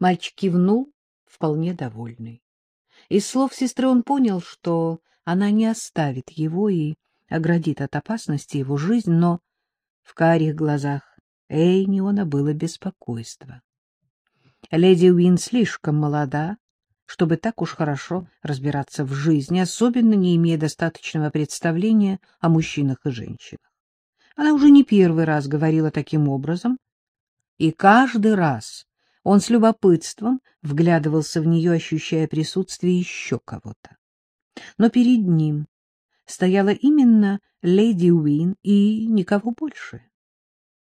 Мальчик кивнул, вполне довольный. Из слов сестры он понял, что она не оставит его и оградит от опасности его жизнь, но в карих глазах Эйниона было беспокойство. Леди Уин слишком молода, чтобы так уж хорошо разбираться в жизни, особенно не имея достаточного представления о мужчинах и женщинах. Она уже не первый раз говорила таким образом, и каждый раз он с любопытством вглядывался в нее, ощущая присутствие еще кого-то. Но перед ним стояла именно леди Уин и никого больше.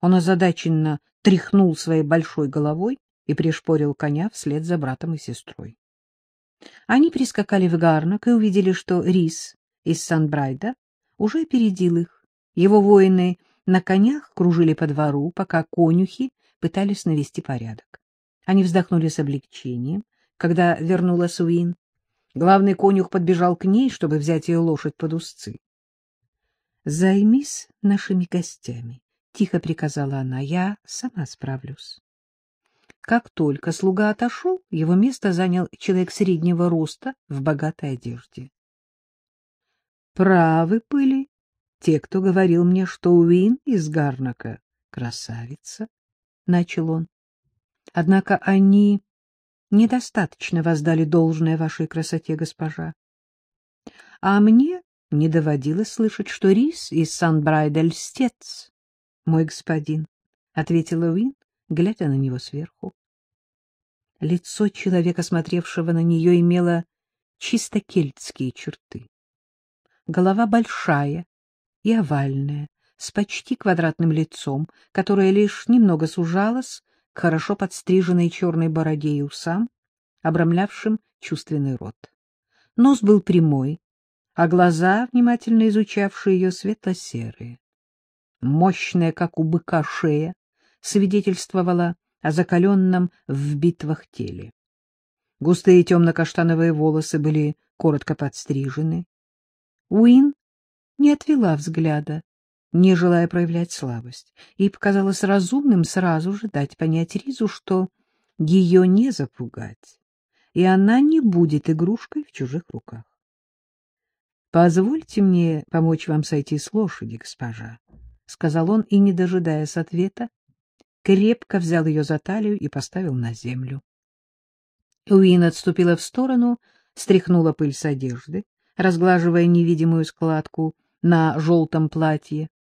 Он озадаченно тряхнул своей большой головой и пришпорил коня вслед за братом и сестрой. Они прискакали в Гарнак и увидели, что Рис из Санбрайда уже опередил их. Его воины на конях кружили по двору, пока конюхи пытались навести порядок. Они вздохнули с облегчением, когда вернулась Уин. Главный конюх подбежал к ней, чтобы взять ее лошадь под узцы. — Займись нашими гостями, — тихо приказала она, — я сама справлюсь. Как только слуга отошел, его место занял человек среднего роста в богатой одежде. Правы были те, кто говорил мне, что Уин из Гарнака — красавица, — начал он. Однако они недостаточно воздали должное вашей красоте, госпожа. А мне не доводилось слышать, что Рис из Сан-Брайда льстец, мой господин, — ответила Уин, глядя на него сверху. Лицо человека, смотревшего на нее, имело чисто кельтские черты. Голова большая и овальная, с почти квадратным лицом, которое лишь немного сужалось хорошо подстриженной черной бороде и усам, обрамлявшим чувственный рот. Нос был прямой, а глаза, внимательно изучавшие ее, светло-серые. Мощная, как у быка, шея свидетельствовала о закаленном в битвах теле. Густые темно-каштановые волосы были коротко подстрижены. Уин не отвела взгляда не желая проявлять слабость. Ей показалось разумным сразу же дать понять Ризу, что ее не запугать, и она не будет игрушкой в чужих руках. — Позвольте мне помочь вам сойти с лошади, госпожа, — сказал он, и, не дожидаясь ответа, крепко взял ее за талию и поставил на землю. Уин отступила в сторону, стряхнула пыль с одежды, разглаживая невидимую складку на желтом платье, —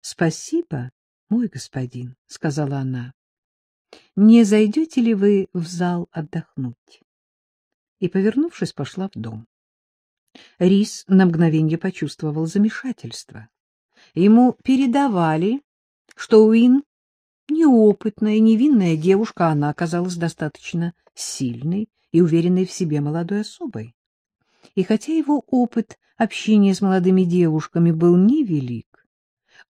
Спасибо, мой господин, — сказала она. — Не зайдете ли вы в зал отдохнуть? И, повернувшись, пошла в дом. Рис на мгновенье почувствовал замешательство. Ему передавали, что Уин неопытная, невинная девушка, она оказалась достаточно сильной и уверенной в себе молодой особой. И хотя его опыт общения с молодыми девушками был невелик,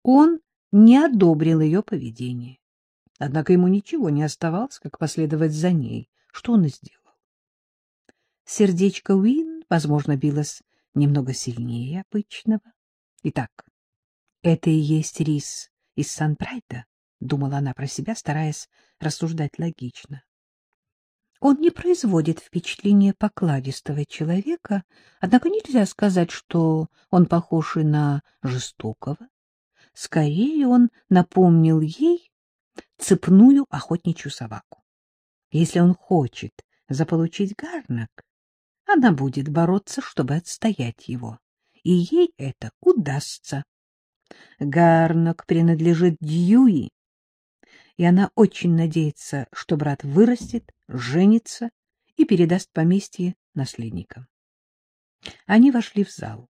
он не одобрил ее поведение. Однако ему ничего не оставалось, как последовать за ней. Что он и сделал. Сердечко Уин, возможно, билось немного сильнее обычного. Итак, это и есть рис из Сан-Прайда, — думала она про себя, стараясь рассуждать логично. Он не производит впечатления покладистого человека, однако нельзя сказать, что он похож и на жестокого, Скорее он напомнил ей цепную охотничью собаку. Если он хочет заполучить Гарнак, она будет бороться, чтобы отстоять его, и ей это удастся. Гарнак принадлежит Дьюи, и она очень надеется, что брат вырастет, женится и передаст поместье наследникам. Они вошли в зал.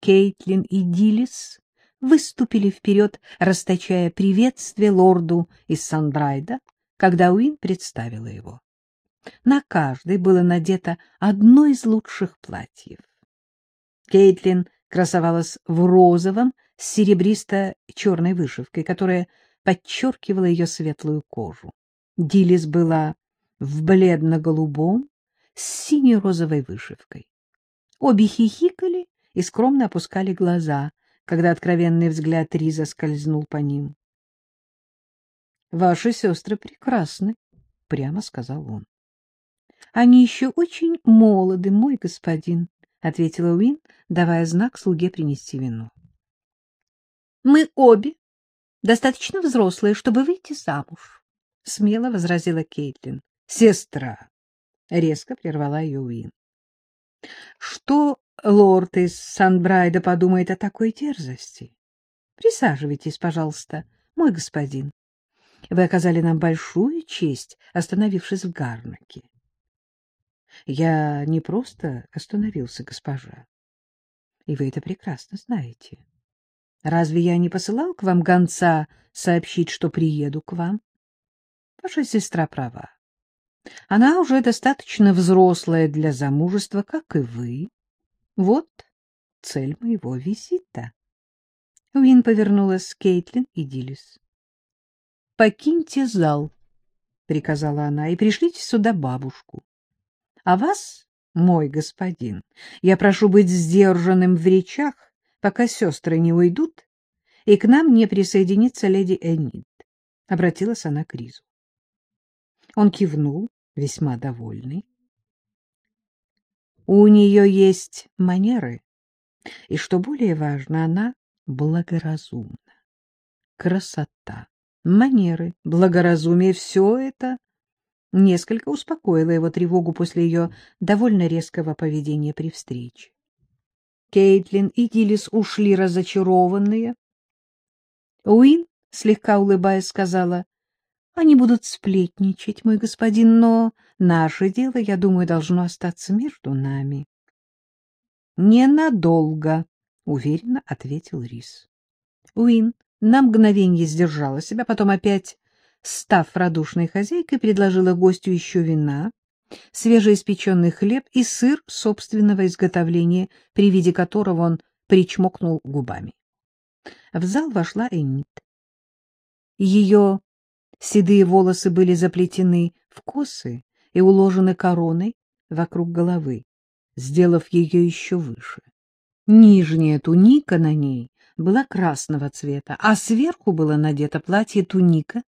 Кейтлин и Дилис выступили вперед, расточая приветствие лорду из Санбрайда, когда Уин представила его. На каждой было надето одно из лучших платьев. Кейтлин красовалась в розовом с серебристо-черной вышивкой, которая подчеркивала ее светлую кожу. Дилис была в бледно-голубом с сине-розовой вышивкой. Обе хихикали и скромно опускали глаза, когда откровенный взгляд Риза скользнул по ним. — Ваши сестры прекрасны, упрямо сказал он. — Они еще очень молоды, мой господин, — ответила Уин, давая знак слуге принести вино. — Мы обе достаточно взрослые, чтобы выйти замуж, — смело возразила Кейтлин. — Сестра! — резко прервала ее Уин. — Что лорд из Санбрайда подумает о такой дерзости? Присаживайтесь, пожалуйста, мой господин. Вы оказали нам большую честь, остановившись в Гарнаке. Я не просто остановился, госпожа. И вы это прекрасно знаете. Разве я не посылал к вам гонца сообщить, что приеду к вам? Ваша сестра права. Она уже достаточно взрослая для замужества, как и вы. Вот цель моего визита. Уин повернулась к Кейтлин и Дилис. — Покиньте зал, — приказала она, — и пришлите сюда бабушку. А вас, мой господин, я прошу быть сдержанным в речах, пока сестры не уйдут, и к нам не присоединится леди Энид. Обратилась она к Ризу. Он кивнул, весьма довольный. У нее есть манеры, и, что более важно, она благоразумна. Красота, манеры, благоразумие — все это несколько успокоило его тревогу после ее довольно резкого поведения при встрече. Кейтлин и Гиллис ушли разочарованные. Уин, слегка улыбаясь, сказала, — Они будут сплетничать, мой господин, но наше дело, я думаю, должно остаться между нами. — Ненадолго, — уверенно ответил Рис. Уин на мгновенье сдержала себя, потом опять, став радушной хозяйкой, предложила гостю еще вина, свежеиспеченный хлеб и сыр собственного изготовления, при виде которого он причмокнул губами. В зал вошла Эннит. Ее седые волосы были заплетены в косы и уложены короной вокруг головы, сделав ее еще выше. Нижняя туника на ней была красного цвета, а сверху было надето платье-туника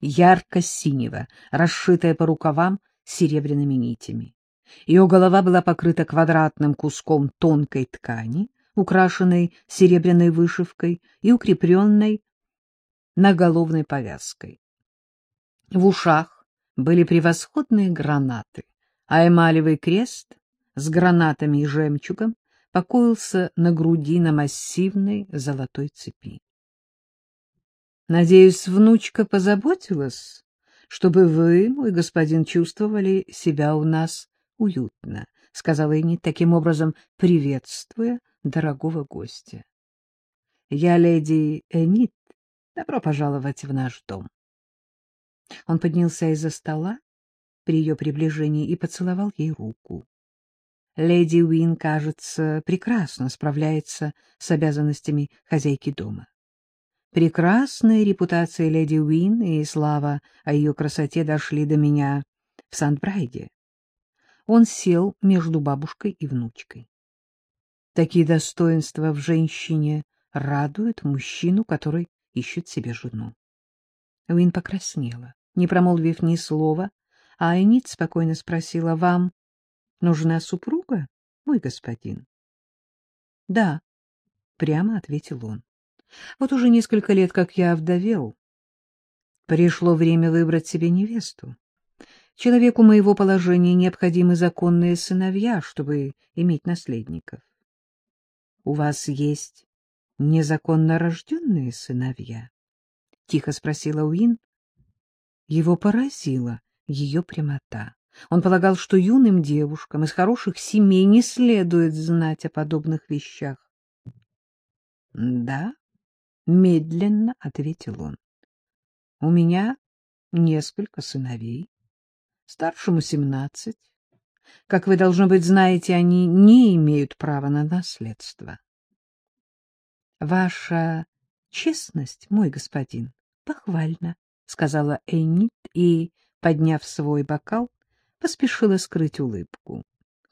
ярко-синего, расшитое по рукавам серебряными нитями. Ее голова была покрыта квадратным куском тонкой ткани, украшенной серебряной вышивкой и укрепленной наголовной повязкой. В ушах были превосходные гранаты, а эмалевый крест с гранатами и жемчугом покоился на груди на массивной золотой цепи. Надеюсь, внучка позаботилась, чтобы вы, мой господин, чувствовали себя у нас уютно, — сказала Энит, таким образом приветствуя дорогого гостя. — Я леди Энит. Добро пожаловать в наш дом. Он поднялся из-за стола при ее приближении и поцеловал ей руку. Леди Уин, кажется, прекрасно справляется с обязанностями хозяйки дома. Прекрасная репутация леди Уин и слава о ее красоте дошли до меня в Сандбрайде. Он сел между бабушкой и внучкой. Такие достоинства в женщине радуют мужчину, который ищет себе жену. Уин покраснела, не промолвив ни слова, а Айнит спокойно спросила, — Вам нужна супруга, мой господин? — Да, — прямо ответил он. Вот уже несколько лет, как я овдовел. Пришло время выбрать себе невесту. Человеку моего положения необходимы законные сыновья, чтобы иметь наследников. У вас есть незаконно рожденные сыновья? — тихо спросила Уин. Его поразила ее прямота. Он полагал, что юным девушкам из хороших семей не следует знать о подобных вещах. — Да, — медленно ответил он. — У меня несколько сыновей. Старшему семнадцать. Как вы, должно быть, знаете, они не имеют права на наследство. — Ваша честность, мой господин, похвальна, — сказала Эннит и, подняв свой бокал, поспешила скрыть улыбку.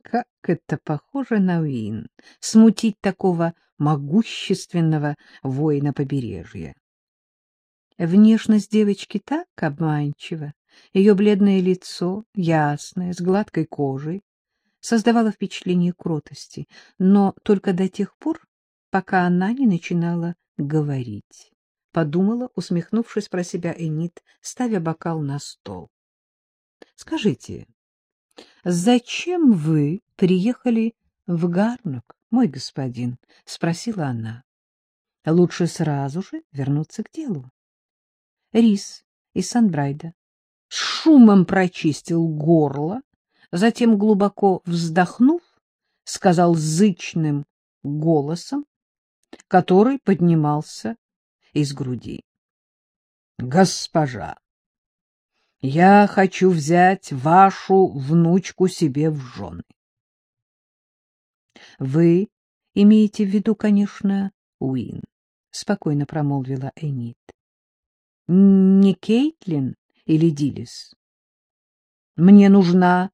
Как это похоже на Уин, смутить такого могущественного воина побережья. Внешность девочки так обманчива, Ее бледное лицо, ясное, с гладкой кожей, создавало впечатление кротости, но только до тех пор, пока она не начинала говорить. Подумала, усмехнувшись про себя Энит, ставя бокал на стол. — Скажите, зачем вы приехали в Гарнок, мой господин? — спросила она. — Лучше сразу же вернуться к делу. Рис из Санбрайда с шумом прочистил горло, затем, глубоко вздохнув, сказал зычным голосом, который поднимался из груди. — Госпожа, я хочу взять вашу внучку себе в жены. — Вы имеете в виду, конечно, Уин, — спокойно промолвила Энит. — Не Кейтлин или Дилис? — Мне нужна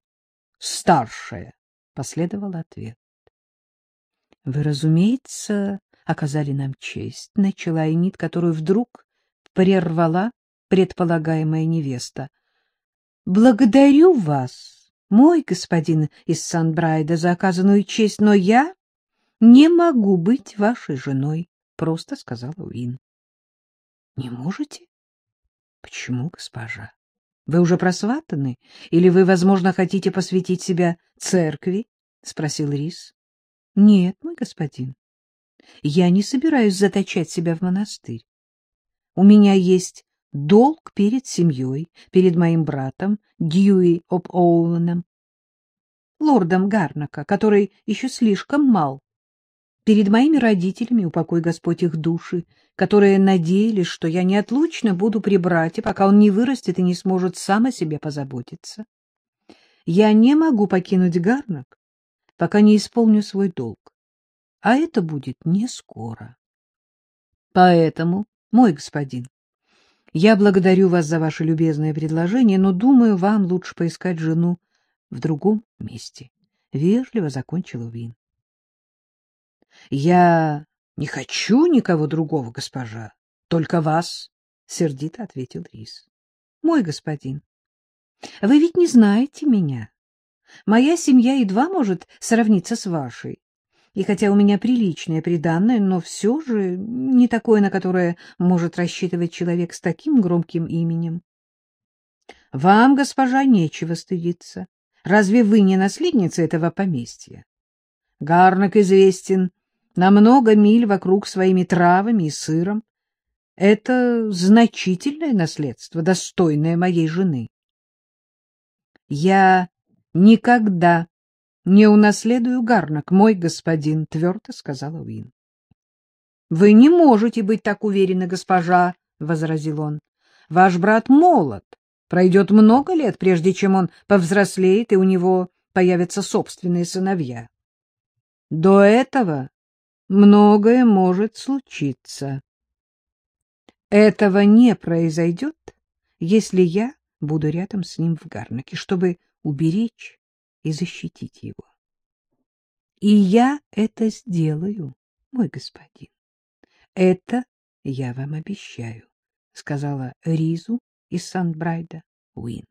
старшая, — последовал ответ. — Вы, разумеется, оказали нам честь, — начала Энит, которую вдруг прервала предполагаемая невеста. — Благодарю вас, мой господин из Санбрайда, за оказанную честь, но я не могу быть вашей женой, — просто сказала Уин. — Не можете? — Почему, госпожа? Вы уже просватаны? Или вы, возможно, хотите посвятить себя церкви? — спросил Рис. — Нет, мой господин. Я не собираюсь заточать себя в монастырь. У меня есть долг перед семьей, перед моим братом Дьюи об Оуэном, лордом Гарнака, который еще слишком мал, перед моими родителями, упокой Господь их души, которые надеялись, что я неотлучно буду при брате, пока он не вырастет и не сможет сам о себе позаботиться. Я не могу покинуть Гарнак, пока не исполню свой долг а это будет не скоро. Поэтому, мой господин, я благодарю вас за ваше любезное предложение, но думаю, вам лучше поискать жену в другом месте. Вежливо закончила Вин. Я не хочу никого другого, госпожа, только вас, сердито ответил Рис. Мой господин, вы ведь не знаете меня. Моя семья едва может сравниться с вашей. И хотя у меня приличное приданное, но все же не такое, на которое может рассчитывать человек с таким громким именем. Вам, госпожа, нечего стыдиться. Разве вы не наследница этого поместья? Гарнак известен на много миль вокруг своими травами и сыром. Это значительное наследство, достойное моей жены. Я никогда — Не унаследую гарнак, мой господин, — твердо сказала Уин. — Вы не можете быть так уверены, госпожа, — возразил он. — Ваш брат молод. Пройдет много лет, прежде чем он повзрослеет, и у него появятся собственные сыновья. До этого многое может случиться. Этого не произойдет, если я буду рядом с ним в Гарнаке, чтобы уберечь и защитить его. И я это сделаю, мой господин. Это я вам обещаю, — сказала Ризу из Сан-Брайда Уин.